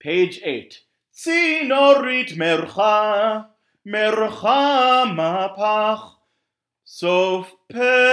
Page 8. Tsinorit mercha, mercha mapach, sof perek.